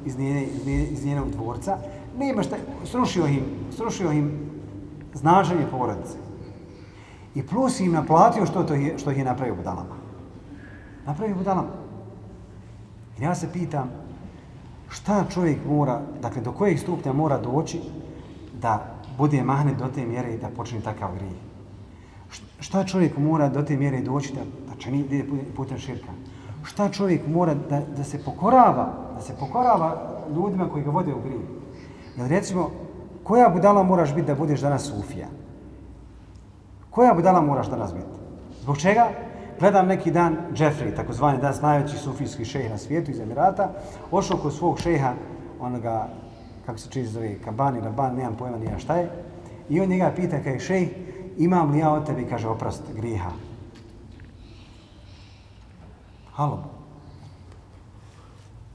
iz njene, iz njene, iz njenog dvorca, nema šta, srušio im, srušio im značenje porodice. I plus im naplatio što, to je, što ih je napravio budalama. Napravio budalama. I ja se pitam, šta čovjek mora, dakle do kojeg stupnja mora doći da bude mahne do te mjere da počne takav grijeh. Šta čovjek mora do te mjere doći da, da čini ide putem širka. Šta čovjek mora da, da se pokorava, da se pokorava ljudima koji ga vode u grijeh. Jer recimo, koja budala moraš biti da budeš danas sufija? Koja budala moraš danas biti? Zbog čega? gledam neki dan Jeffrey, takozvani danas najveći sufijski šejh na svijetu iz Emirata, ošao kod svog šeha, onoga, kako se čini zove, kabani, raban, nemam pojma nija šta je, i on njega pita, kaj šejh, imam li ja od tebi, kaže, oprost griha. Halo.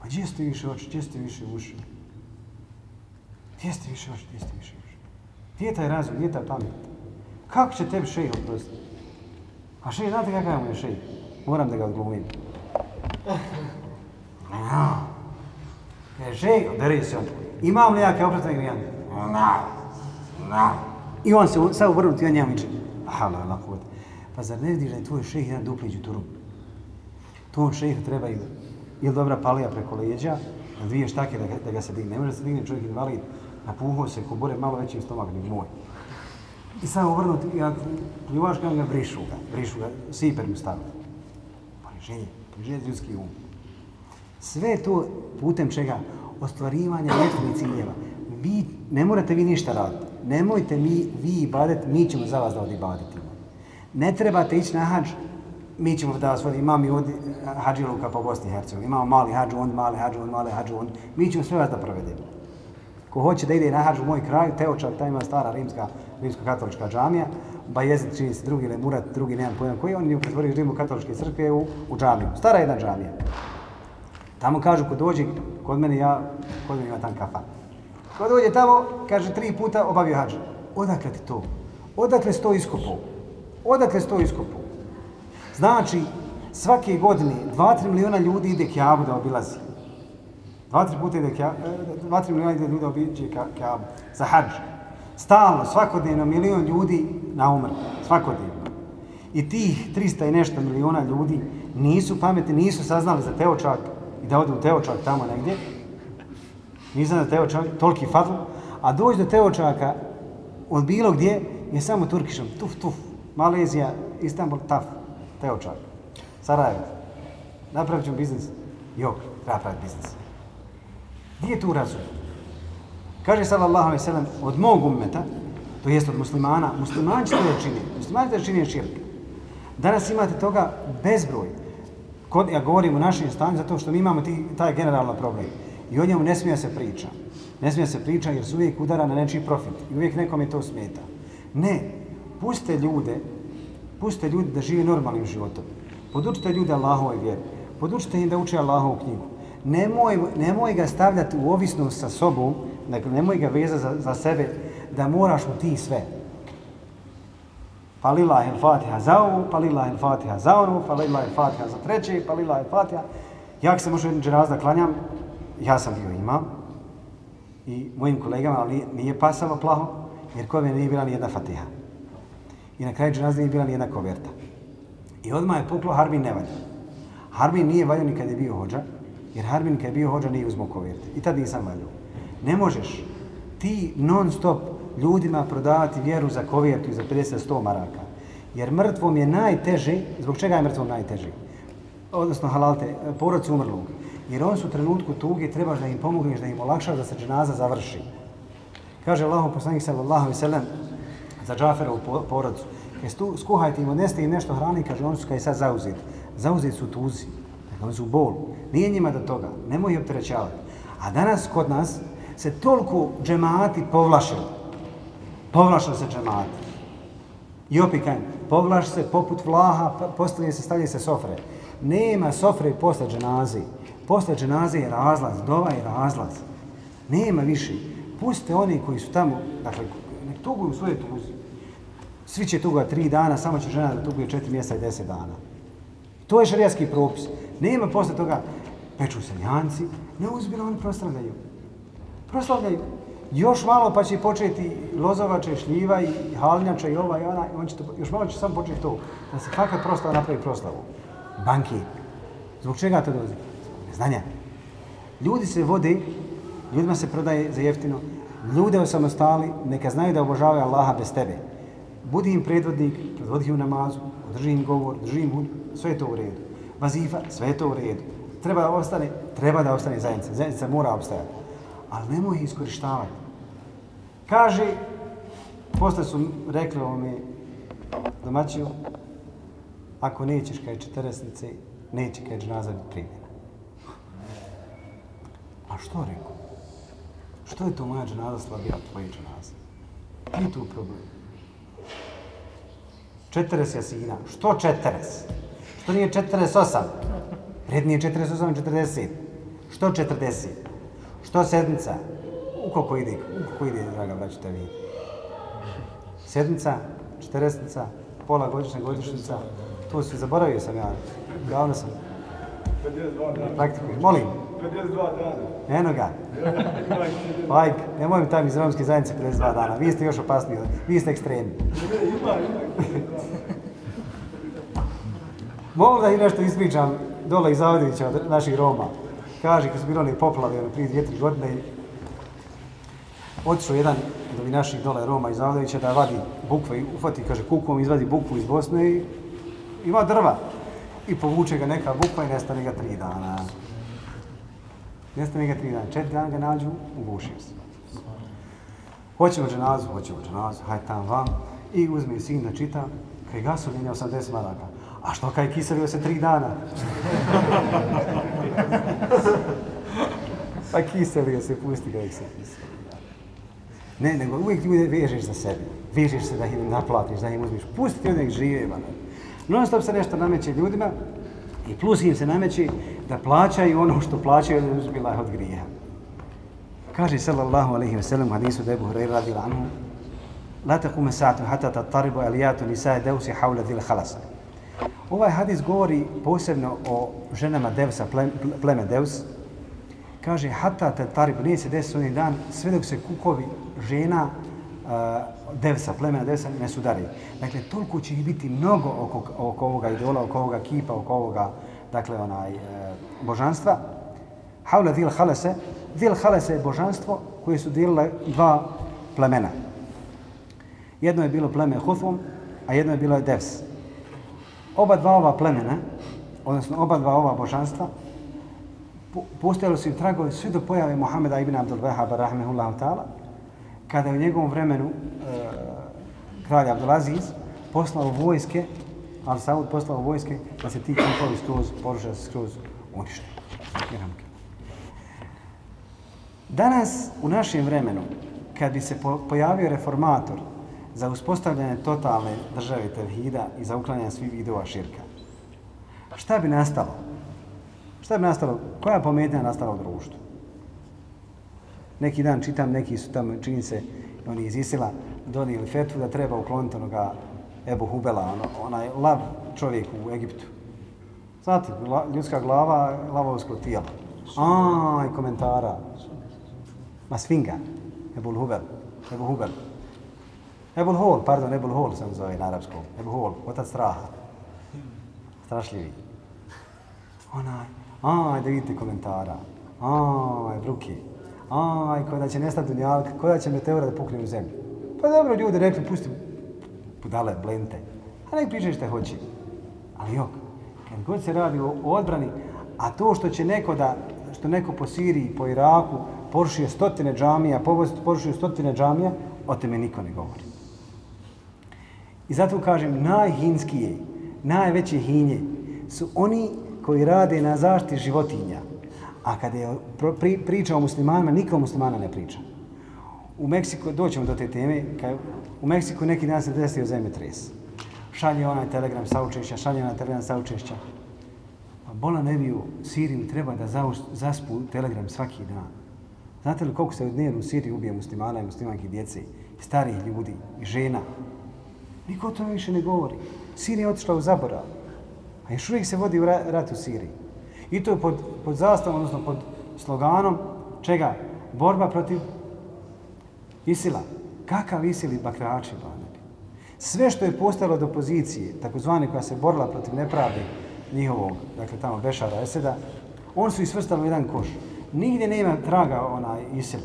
Ma gdje ste više oči, gdje ste više uši? Gdje ste više oči, gdje ste više uši? Gdje je taj razum, gdje je ta pamet? Kako će tebi šejh oprostiti? A še, znate kakav mu je še? Moram da ga odglumim. Je še, oderi se on. Imam li ja kao opravstven grijan? I on se sad uvrnuti, on njemu iče. Hala, lako. Pa zar ne vidiš da je tvoj šeh jedan duplić u turu? tom šehu trebaju ili dobra palija preko leđa, ili dvije štake da, ga- da ga se digne. Ne može se digne čovjek invalid, napuhao se, ko bore malo veći stomak nego moj. I samo obrnut, ja pljuvaš ga, ga brišu ga, brišu ga, siper mu stavlja. Poniženje, poniženje ljudski um. Sve to putem čega? Ostvarivanja nekih ciljeva. Vi, ne morate vi ništa raditi. Nemojte mi, vi ibadet, mi ćemo za vas da odibadetimo. Ne trebate ići na hađ, mi ćemo da vas vodi, imam i ovdje eh, hađiluka po Bosni i Hercegovini. Imamo mali hađu, on mali hađu, on mali hađu, on. Mi ćemo sve vas da provedemo. Ko hoće da ide na hađu u moj kraj, Teočar, ta ima stara rimska, rimsko-katolička džamija, Bajezid čini se drugi, ili Murat, drugi, nemam pojma koji, on je pretvorio rimsko-katoličke crkve u, u džamiju. Stara jedna džamija. Tamo kažu, ko dođe, kod mene ja, kod mene ima tam kafan. Ko dođe tamo, kaže, tri puta obavio hađ. Odakle ti to? Odakle sto iskopao? Odakle sto iskopao? Znači, svake godine 2-3 miliona ljudi ide Kjabu da obilazi. Dva, tri puta ide Kjabu, e, dva, tri miliona ide ljudi obiđe Kjabu za hađ. Stalno, svakodnevno, milion ljudi na umr. Svakodnevno. I tih 300 i nešto miliona ljudi nisu pametni, nisu saznali za Teočak i da ode u Teočak tamo negdje. Nisam da Teočak, toliki fadl. A doći do Teočaka od bilo gdje je samo Turkišom. Tuf, tuf. Malezija, Istanbul, taf. Teočak. Sarajevo. Napravit ćemo biznis. Jok, treba praviti biznis. Gdje je tu razum? Kaže sallallahu alejhi ve sellem od mog ummeta, to jest od muslimana, muslimani što je čini? Muslimani to čini širk. Danas imate toga bezbroj. Kod, ja govorim o našem stanju zato što mi imamo ti, taj generalno problem. I o njemu ne smije se priča. Ne smije se priča jer se uvijek udara na nečiji profit. I uvijek nekom je to smeta. Ne, puste ljude, puste ljude da žive normalnim životom. Podučite ljude Allahovoj vjeri. Podučite im da uče Allahovu knjigu. Nemoj, nemoj ga stavljati u ovisnost sa sobom, dakle nemoj ga vezati za, za sebe, da moraš mu ti sve. Pa lillahi il-Fatiha za ovu, pa lillahi il-Fatiha za onu, pa lillahi il-Fatiha za treće, pa lillahi il-Fatiha. Ja kad sam možda jednu dženaz da klanjam, ja sam bio imam i mojim kolegama, ali nije pasalo plaho, jer kod mene nije bila ni jedna Fatiha. I na kraju dženaz nije bila ni jedna koverta. I odmah je puklo Harbin ne valja. Harbin nije valjao ni kad je bio hođa, jer Harbin kad je bio hođa nije uzmo koverte. I tad nisam valjao. Ne možeš ti non stop ljudima prodavati vjeru za kovertu i za 50-100 maraka. Jer mrtvom je najteže, zbog čega je mrtvom najteže? Odnosno, halalte, porodci umrlog. Jer on su u trenutku tuge, trebaš da im pomogneš, da im olakšaš da se dženaza završi. Kaže Allah, poslanik sallallahu alaihi sallam, za Džaferovu porodcu, kaj stu, skuhajte im, odneste im nešto hrani, kaže, oni su kaj sad zauzeti. Zauzeti su tuzi, dakle, oni su u bolu. Nije njima do toga, nemoj ih opterećavati. A danas kod nas se toliko džemati povlašili. Povlašili se džemati. I opet kajem, povlaš se poput vlaha, postavlje se, stavlje se sofre. Nema sofre posle dženazi. Posle dženaze je razlaz, dova je razlaz. Nema više. Pustite oni koji su tamo, dakle, nek tuguju svoje tuzi. Svi će tuga tri dana, samo će žena da tuguje četiri mjesta i deset dana. To je šarijatski propis. Nema posle toga, peču se njanci, ne uzbilo oni proslavljaju. Proslavljaju. Još malo pa će početi lozovače, šljiva i halnjača i ova i ona, on će to, još malo će samo početi to, da se fakat proslava napravi proslavu. Banki. Zbog čega to dolazi? Znanja. Ljudi se vode, ljudima se prodaje za jeftino, ljude osamostali, neka znaju da obožavaju Allaha bez tebe. Budi im predvodnik, predvodi im namazu, održi im govor, drži im hud, sve je to u redu. Vazifa, sve je to u redu. Treba da ostane, treba da ostane zajednica. Zajednica mora obstajati. Ali nemoj ih iskorištavati. Kaže, posle su rekli ovo mi domaćiju, ako nećeš kaj četiresnice, neće kaj džnaza biti primjena. A što rekao? Što je to moja džnaza slabija od tvoje dženaze? Nije tu problem. Četeres jasina. Što četires? Što nije četeres osam? Red nije četeres osam, četrdeset. Što četrdeset? Što sedmica? U koliko ide? U koliko ide, draga braćite vi? Sedmica, četiresnica, pola godišnja godišnjica. To se zaboravio sam ja. Glavno sam.
52 dana.
Praktikujem. Molim.
52 dana.
Eno ga. Lajk, nemoj mi tam iz romske zajednice 52 dana. Vi ste još opasniji. Vi ste ekstremni.
Ima, ima.
Mogu da i nešto ispričam dole iz Avdevića od naših Roma. Kaže, kad su bile one poplave, ono, prije dvije, tri godine, otišao jedan od ovih naših dole Roma iz Avdovića da vadi bukve i ufati, kaže, kukom izvadi bukvu iz Bosne i ima drva. I povuče ga neka bukva i nestane ga tri dana. Nestane ga tri dana. Četiri dana ga nađu, ugušio se. Hoćemo dženazu, hoćemo dženazu, hajde tam vam. I uzme sin da čita, kaj gasolin 80 maraka. A što kaj kiselio se tri dana? pa ga se, pusti ga se kiseli. Ne, nego uvijek ljude vežeš za sebe. Vežeš se da im naplatiš, da im uzmiš. Pusti ti onih žive, man. Non stop se nešto nameće ljudima i plus im se nameće da plaćaju ono što plaćaju da uzbila od grija. Kaže sallallahu alaihi wa sallam hadisu da je Buhrej radila anhu La taqume sa'atu hata tattaribu alijatu nisaje deusi hawla dhil khalasa. Ovaj hadis govori posebno o ženama Devsa, pleme Deus. Kaže, hata te tarib, nije se desio onaj dan, sve dok se kukovi žena uh, Devsa, plemena Devsa ne sudari. Dakle, toliko će ih biti mnogo oko, oko ovoga idola, oko ovoga kipa, oko ovoga, dakle, onaj, uh, božanstva. Hawla dil khalasa, dil khalasa je božanstvo koje su dijelile dva plemena. Jedno je bilo pleme Huthum, a jedno je bilo Devs. Oba dva ova plemena, odnosno oba dva ova božanstva, postojali su im tragovi svi do pojave Muhameda ibn Abdul Wahaba, rahmehullahu ta'ala, kada je u njegovom vremenu e, kralj Abdulaziz poslao vojske, al Saud poslao vojske da se ti kampovi skroz porušaju, skroz unište. Danas, u našem vremenu, kad bi se pojavio reformator za uspostavljanje totalne države tevhida i za uklanjanje svih vidova širka. Šta bi nastalo? Šta bi nastalo? Koja pometnja nastala u društvu? Neki dan čitam, neki su tamo, čini se, oni iz Isila donijeli fetvu da treba ukloniti onoga Ebu Hubela, ono, onaj lav čovjek u Egiptu. Znate, ljudska glava, lavovsko tijelo. Aj, komentara. Ma svinga. Ebu Hubel. Ebu Hubel. Ebul Hol, pardon, Ebul Hol sam zove na arapskom. Ebul Hol, otac straha. Strašljivi. Onaj, aj, da vidite komentara. Aj, bruki. Aj, kada će nestati dunjalka, kada će meteora da pukne u zemlju. Pa dobro, ljudi rekli, pusti budale, blente. A nek pričaj što hoće. Ali jok, kad god se radi o odbrani, a to što će neko da, što neko po Siriji, po Iraku, porušio stotine džamija, porušio stotine džamija, o teme niko ne govori. I zato kažem, najhinskije, najveće hinje su oni koji rade na zaštiti životinja. A kada je pri, priča o muslimanima, niko muslimana ne priča. U Meksiku, doćemo do te teme, kad u Meksiku neki dan se desio zemlje tres. Šalje onaj telegram saučešća, šalje onaj telegram saučešća. A pa bola ne bi u treba da zaspu telegram svaki dan. Znate li koliko se u dnevnu u Siriji ubije muslimana i muslimanki djece, starih ljudi i žena? Niko o tome više ne govori. Sirija je otišla u zaborav. A još uvijek se vodi u rat u Siriji. I to je pod, pod zastavom, odnosno pod sloganom čega? Borba protiv Isila. Kakav Isili bakrači, banebi? Sve što je postalo od opozicije, takozvani koja se borila protiv nepravde njihovog, dakle tamo Bešara Eseda, on su isvrstali u jedan koš. Nigdje nema traga onaj Isil.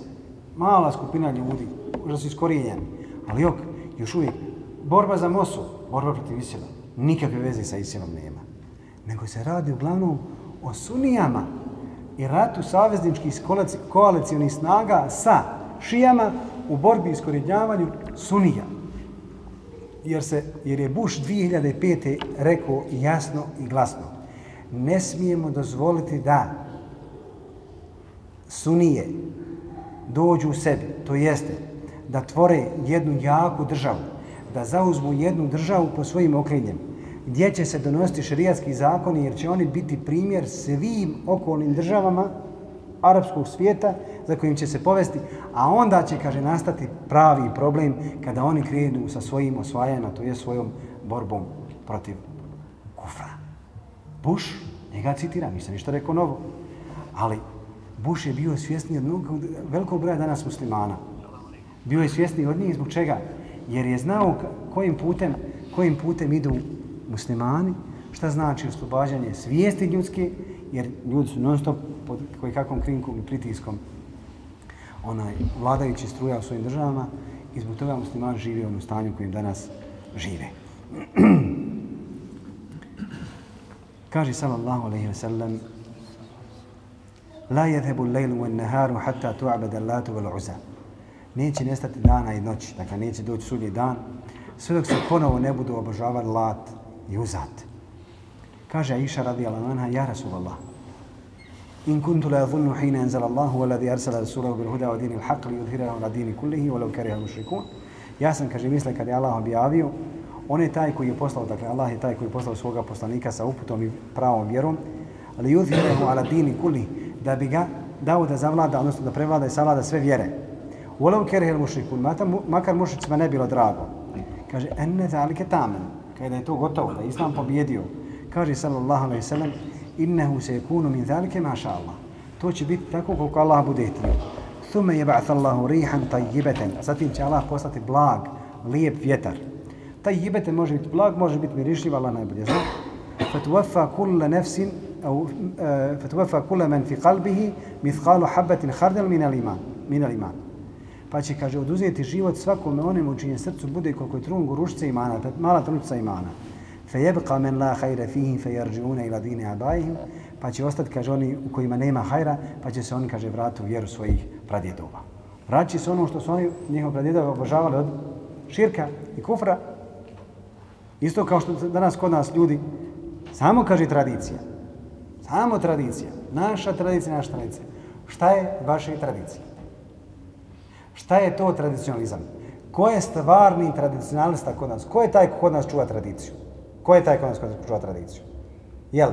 Mala skupina ljudi, užasno su iskorijenjeni. Ali jok, još uvijek borba za Mosul, borba protiv Isila, nikakve veze sa Isilom nema. Nego se radi uglavnom o Sunijama i ratu savezničkih koalicijonih snaga sa Šijama u borbi i iskorjenjavanju Sunija. Jer, se, jer je Bush 2005. rekao jasno i glasno, ne smijemo dozvoliti da Sunije dođu u sebi, to jeste da tvore jednu jaku državu, da zauzmu jednu državu po svojim okrenjem, gdje će se donositi šarijatski zakoni, jer će oni biti primjer svim okolnim državama arapskog svijeta za kojim će se povesti, a onda će, kaže, nastati pravi problem kada oni krenu sa svojim osvajanjima, to je svojom borbom protiv kufra. Bush, njega citira, nisam ništa rekao novo, ali Bush je bio svjesni od velikog broja danas muslimana. Bio je svjesni od njih zbog čega? Jer je znao kojim putem, kojim putem idu muslimani, šta znači oslobađanje svijesti ljudske, jer ljudi su non stop pod koji kakvom krinkom i pritiskom onaj vladajući struja u svojim državama i zbog toga musliman živi u onom stanju kojim danas žive. Kaže sallallahu alejhi ve sellem La yadhhabu al-laylu wan-naharu hatta tu'bada Allatu wal-Uzza. Neće nestati dana i noći, dakle neće doći sudnji dan, sve dok se ponovo ne budu obožavali Lat i Uzat. Kaže Aisha radijallahu anha, ja Rasulallah, in kuntu la yadhunnu hina anzala Allahu walladhi arsala rasulahu bil huda wa dinil haqq li yudhhirahu ala dini kullihi walau kariha al-mushrikun. Ja sam kaže misle kad je Allah objavio, on je taj koji je poslao, dakle Allah je taj koji je poslao svoga poslanika sa uputom i pravom vjerom, ali yudhhirahu ala dini kullihi, da bi ga dao da zavlada, odnosno da prevlada i savlada sve vjere. Walau kariha mušrikun, makar mušicima ne bilo drago. Kaže enne zalike tamen, kada je to gotovo, da je Islam pobjedio. Kaže sallallahu alaihi sallam, innehu se kunu min zalike maša Allah. To će biti tako koliko Allah bude htio. Thume je ba'th Allahu rihan tajibeten. Zatim će Allah poslati blag, lijep vjetar. Tajibeten može biti blag, može biti mirišljiv, Allah najbolje zna. Fatuwafa kulla nefsin, au, eh, e, fatuwafa kulla men fi qalbihi mithqalu habbatin khardal min al-iman. Min al-iman Pa će, kaže, oduzeti život svakome onemu u čijem srcu bude koliko je trun gurušce imana, mala trunica imana. فيبقى من لا خير فيه فيرجعون الى دين ابائهم pa će ostati, kaže, oni u kojima nema hajra, pa će se oni, kaže, vratiti u vjeru svojih pradjedova. Vraći se ono što su oni, njihov pradjedova, obožavali od širka i kufra. Isto kao što danas kod nas ljudi, samo, kaže, tradicija. Samo tradicija. Naša tradicija, naša tradicija. Šta je vaša tradicija? Šta je to tradicionalizam? Ko je stvarni tradicionalista kod nas? Ko je taj kod nas čuva tradiciju? Ko je taj kod nas čuva tradiciju? Jel?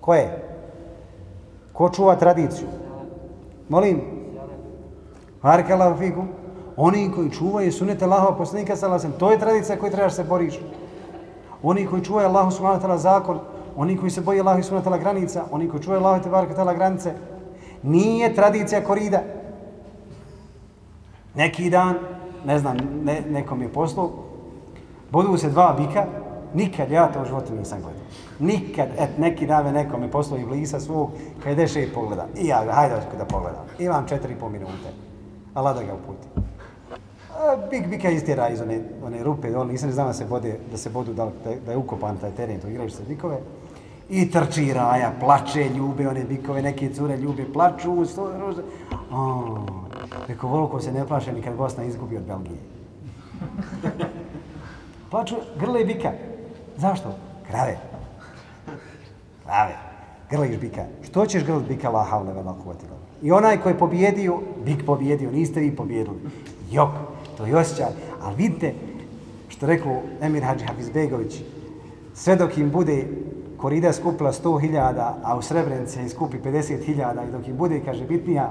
Ko je? Ko čuva tradiciju? Molim? Harke figu. Oni koji čuvaju sunete Allahova poslanika sallasem, to je tradicija koju trebaš se boriš. Oni koji čuvaju Allahu subhanahu wa ta'ala zakon, oni koji se boje Allahu subhanahu wa ta'ala granica, oni koji čuvaju Allahu te wa ta'ala granice, nije tradicija korida. Neki dan, ne znam, ne, nekom je poslu, budu se dva bika, Nikad ja to u životu nisam gledao. Nikad, et, neki dan me nekom je poslao i blisa svog, kada deše i pogleda. I ja ga, hajde da pogledam. Imam četiri i pol minute. Allah da ga uputi. Bik, bika istjera iz one, one rupe, on nisam znam da se bode, da se bodu, da, da je ukopan taj teren, to igraš se bikove. I trči raja, plače, ljube one bikove, neke cure ljube, plaču, sto, ruže. Oh, reko, volko se ne plaše ni kad Bosna izgubi od Belgije. plaču, grle bika. Zašto? Krave. Krave. Grliš bika. Što ćeš grlit bika la havle vela kuvatila? I onaj koji je pobjedio, bik pobjedio, niste vi pobjedili. Jok, to je osjećaj. Ali vidite, što rekao Emir Hadži Hafizbegović, sve dok im bude korida skupila 100.000, a u Srebrenice skupi 50.000 i dok im bude, kaže, bitnija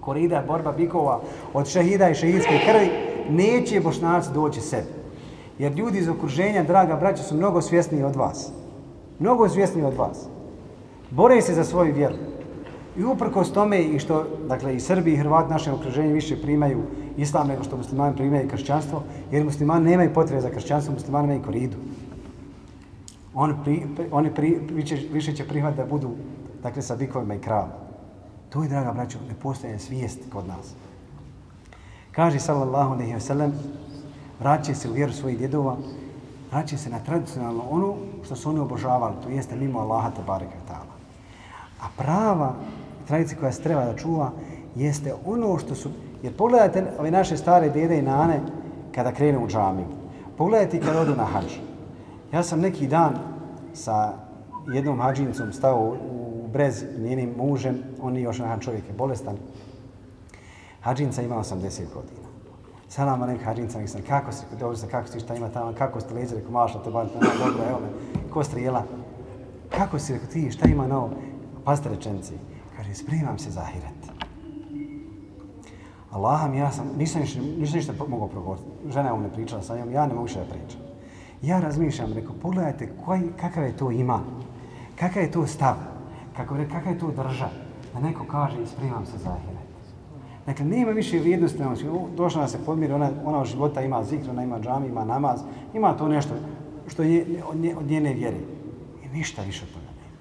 korida, borba bikova od šehida i šehidske krvi, neće bošnjaci doći sebi. Jer ljudi iz okruženja, draga braća, su mnogo svjesniji od vas. Mnogo svjesniji od vas. Bore se za svoju vjeru. I uprkos tome i što, dakle, i Srbi i Hrvati naše okruženje više primaju islam nego što muslimani primaju kršćanstvo, jer muslimani nemaju potrebe za kršćanstvo, muslimani nemaju koridu. On pri, oni pri, više, više će prihvat da budu, dakle, sa bikovima i kravama. To je, draga braćo, ne postaje svijest kod nas. Kaže, sallallahu alaihi wa sallam, vraća se u vjeru svojih djedova, vraća se na tradicionalno ono što su oni obožavali, to jeste mimo Allaha te bareke ta'ala. A prava tradicija koja se treba da čuva jeste ono što su, jer pogledajte ove naše stare dede i nane kada krenu u džamiju. Pogledajte kada odu na hađ. Ja sam neki dan sa jednom hađincom stao u brez njenim mužem, on je još jedan čovjek je bolestan. Hadžinca ima 80 godina. Salam alejkum hađinca, mislim, kako si, dobro se, kako si, šta ima tamo, kako ste leđe, rekao, mašla te bar, dobro, evo me, ko strijela. Kako si, rekao, ti, šta ima novo? Pazite rečenci. Kaže, spremam se za ahiret. Allah ja sam, nisam ništa, nisam ništa mogao progovoriti. Žena je ne pričala sa njom, ja ne mogu što da pričam. Ja razmišljam, rekao, pogledajte koji, kakav je to ima, kakav je to stav, kako, kakav je to drža, da neko kaže, spremam se za ahiret. Dakle, nema više vrijednosti, znači, došla da se podmiri, ona, ona od života ima zikr, ona ima džami, ima namaz, ima to nešto što je od, nje, od njene vjere. I ništa više od toga nema.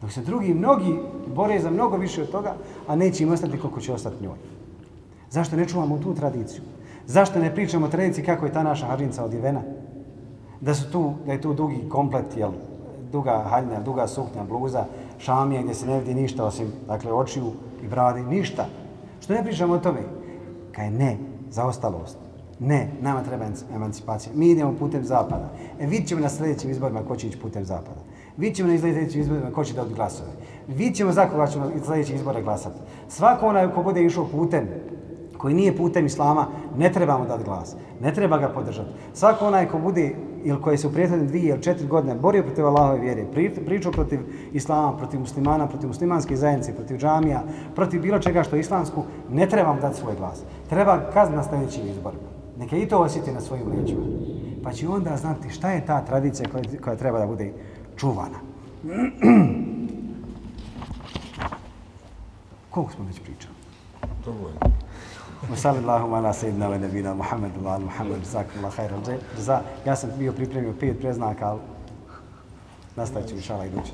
Dok se drugi mnogi bore za mnogo više od toga, a neće im ostati koliko će ostati njoj. Zašto ne čuvamo tu tradiciju? Zašto ne pričamo o tradiciji kako je ta naša hađinca odjevena? Da, su tu, da je tu dugi komplet, jel, duga haljna, duga suknja, bluza, šamije gdje se ne vidi ništa osim dakle, očiju i bradi, ništa. Što ne pričamo o tome? Kaj ne, zaostalost. Ne, nama treba emancipacija. Mi idemo putem zapada. E, vidit ćemo na sljedećim izborima ko će ići putem zapada. Vidit ćemo na sljedećim izborima ko će dobiti glasove. Vidit ćemo za koga ćemo na sljedećih izbora glasati. Svako onaj ko bude išao putem koji nije putem islama, ne trebamo dati glas. Ne treba ga podržati. Svako onaj ko bude ili koji se u prijateljne dvije ili četiri godine borio protiv Allahove vjere, pričao protiv islama, protiv muslimana, protiv muslimanske zajednice, protiv džamija, protiv bilo čega što je islamsku, ne trebam dati svoj glas. Treba kazni na sljedećim izborima. Neka i to osjeti na svojim leđima. Pa će onda znati šta je ta tradicija koja, koja treba da bude čuvana. Koliko smo već pričali?
Dovoljno.
وصلى الله على سيدنا ونبينا محمد ala آل محمد Allah الله خير ja sam bio pripremio pet preznaka, ali nastavit ću
شاء الله يدوش